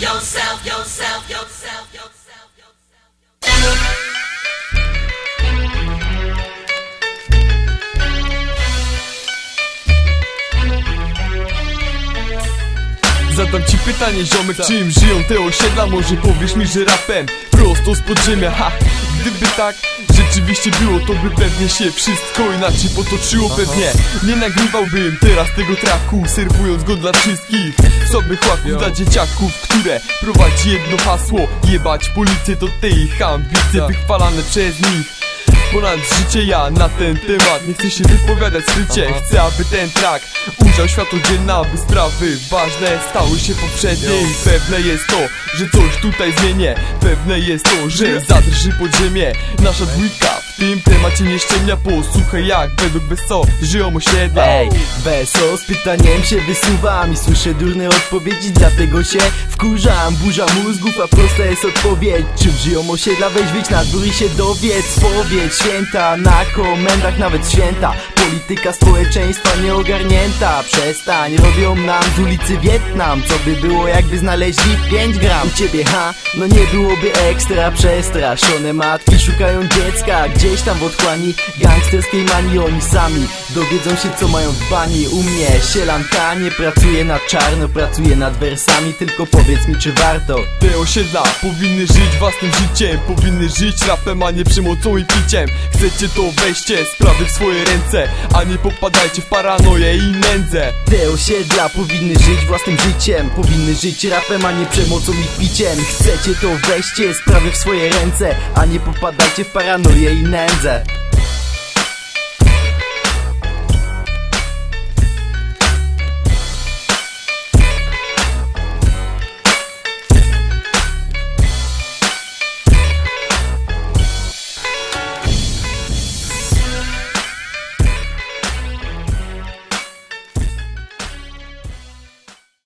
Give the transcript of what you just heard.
yourself, yourself, yourself, yourself, yourself. Zadam ci pytanie ziomek, czym żyją te osiedla? Może powiesz mi, że rapem prosto z podziemia Ha, gdyby tak rzeczywiście było, to by pewnie się wszystko inaczej potoczyło Pewnie nie nagrywałbym teraz tego traku Serwując go dla wszystkich. Sobie chłaków dla dzieciaków Które prowadzi jedno hasło Jebać policję to te ich ambicje Wychwalane przez nich. Ponad życie ja na ten temat Nie chcę się wypowiadać skrycie. Chcę aby ten track ujrzał światło dzienne Aby sprawy ważne stały się poprzednie I pewne jest to, że coś tutaj zmienię. Pewne jest to, że zadrży podziemie. Nasza dwójka tym temacie nie ściemnia Posłuchaj jak według Weso żyją osiedla. Ej, weso z pytaniem się wysuwam I słyszę durne odpowiedzi, dlatego się wkurzam Burza mózgów, a prosta jest odpowiedź. Czym żyją osiedla? Weź wyjdź na dwór i się dowiedz. Spowiedź święta, na komendach nawet święta Polityka społeczeństwa nieogarnięta. Przestań, robią nam z ulicy Wietnam. Co by było jakby znaleźli 5 gram? U ciebie ha, no nie byłoby ekstra Przestraszone. Matki szukają dziecka Gdzieś tam w otchłani. Gangsterskiej manii Oni sami dowiedzą się co mają w bani. U mnie sielanka nie pracuje na czarno Pracuje nad wersami, tylko powiedz mi czy warto? Te osiedla powinny żyć własnym życiem. Powinny żyć rapem, a nie przemocą i piciem. Chcecie to weźcie sprawy w swoje ręce A nie popadajcie w paranoję i nędzę. Te osiedla powinny żyć własnym życiem. Powinny żyć rapem, a nie przemocą i piciem. Chcecie to weźcie sprawy w swoje ręce. A nie popadajcie w paranoję i nędzę